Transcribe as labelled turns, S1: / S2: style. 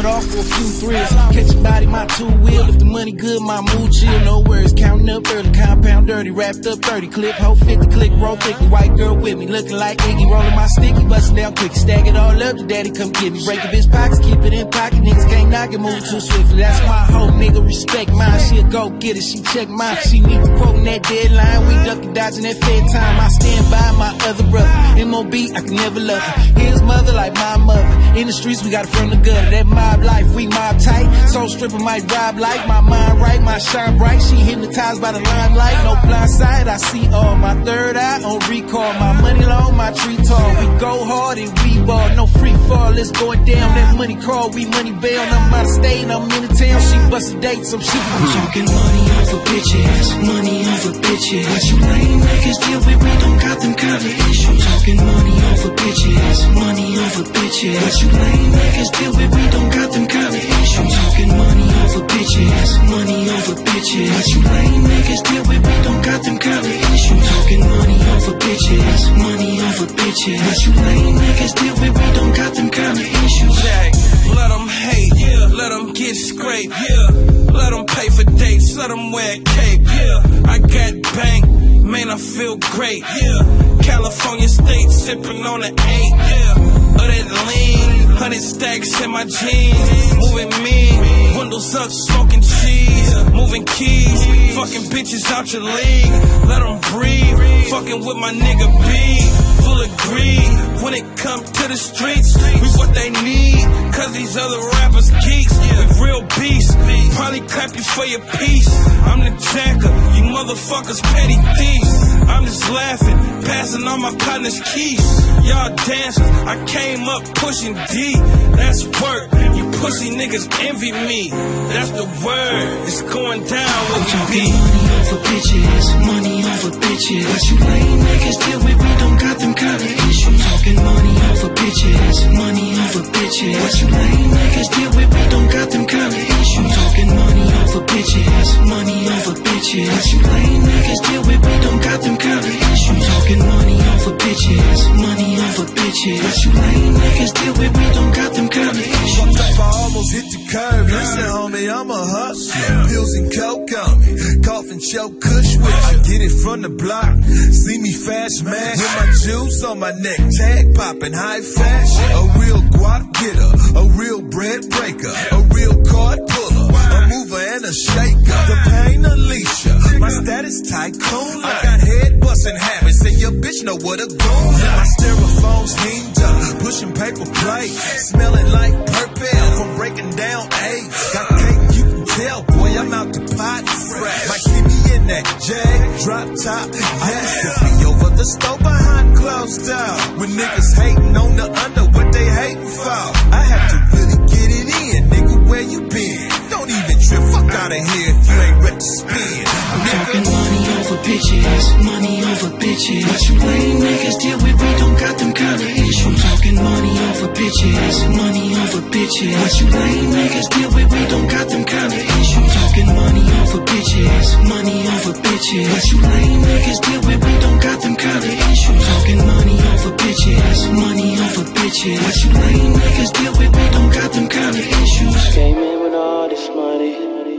S1: it off for a few thrills. Catch your body, my two wheel. If the money good, my mood chill. No worries, counting up early, compound dirty, wrapped up 30 clip, whole 50 click, roll thick, the white girl with me, looking like Iggy, rolling my sticky, busting down quick, stack it all up, the daddy come get me, break up his pockets, keep it in pocket, niggas can't knock it, move too swiftly. That's my whole nigga, respect mine. She a go get it, she check mine. She need to quote that deadline. We dodging that fed time. I stand by my other brother. MOB, I can never love her. His mother like my mother. In the streets, we got it from the gutter. That mob life, we mob tight. Soul stripper might rob like my mind right, my shine bright. She hypnotized by the limelight. No blind side, I see all. My third eye on recall. My money long, my tree tall. We go hard and we ball. No free fall, let's go down. That money crawl, we money bail. I'm out of state, I'm in the town. She bustin' dates, I'm shooting.
S2: I'm talking money over bitches, money over bitches. What you lame niggas deal with, we don't got them kind of issues. Talking money over bitches, money over bitches. What you lame niggas deal with, we don't got them kind of issues. Talking money over bitches, money over bitches. What you lame niggas deal with, we don't got them kind of issues. Talking money over bitches, money over bitches. What you lame niggas deal with, we don't got them kind of issues.
S3: Jack, let them hate, yeah. let them get scraped, yeah. Let them pay for dates, let them wear a cape, yeah. Feel great, yeah. California state, sipping on the eight, yeah. Of that lean, hundred stacks in my jeans, moving mean, windows up, smoking cheese, moving keys, fucking bitches out your league, let them breathe, fucking with my nigga B, full of greed, when it come to the streets, we what they need, cause these other rappers geeks, we real beasts, probably clap you for your piece, I'm the you motherfuckers petty thieves, I'm just laughing, passing on my partner's keys, y'all dancers, I came up pushing D, that's work, you pussy niggas envy me, that's the word, it's going down when we
S2: Talking money over bitches, money over bitches. What you lame niggas deal with, we don't got them kind of issues. Talking money over bitches, money over bitches. What you lame niggas deal with, we don't got them kind of issues. Talking money over bitches, money over bitches. Bitches. What you lame niggas deal with, me, don't got them kind of issues.
S4: Fucked up, I almost hit the curb. Listen, homie, I'm a hustler. Pills and coke on me. Cough and choke kush with. I get it from the block. See me fast man. With my juice on my neck. Tag popping high fashion. A real guap getter. A real bread breaker. A real card puller. A mover and a shaker. The pain Alicia. My status tycoon. I got head busting habits. And your bitch know what a goon. My styrofoam's heamed up. Pushing paper plate. Smelling like purple. From breaking down A. Got cake, you can tell, boy, I'm out the pot. Might see me in that Jag drop top. Yeah. Be over the stove behind closed door. When niggas hating on the under, what they hating for? I have to really get it in, nigga. Where you been? Don't even trip. Fuck out of here if you ain't ready to spin.
S2: Money over bitches, money over bitches. What you lame niggas deal with, we don't got them kind of issues. Talking money over bitches, money over bitches. What you lame niggas deal with, we don't got them kind of issues. Talking money over bitches, money over bitches. What you lame niggas deal with, we don't got them kind of issues. Talking money over bitches, money over bitches. What you lame niggas deal with, we don't got them kind of issues.
S5: Came in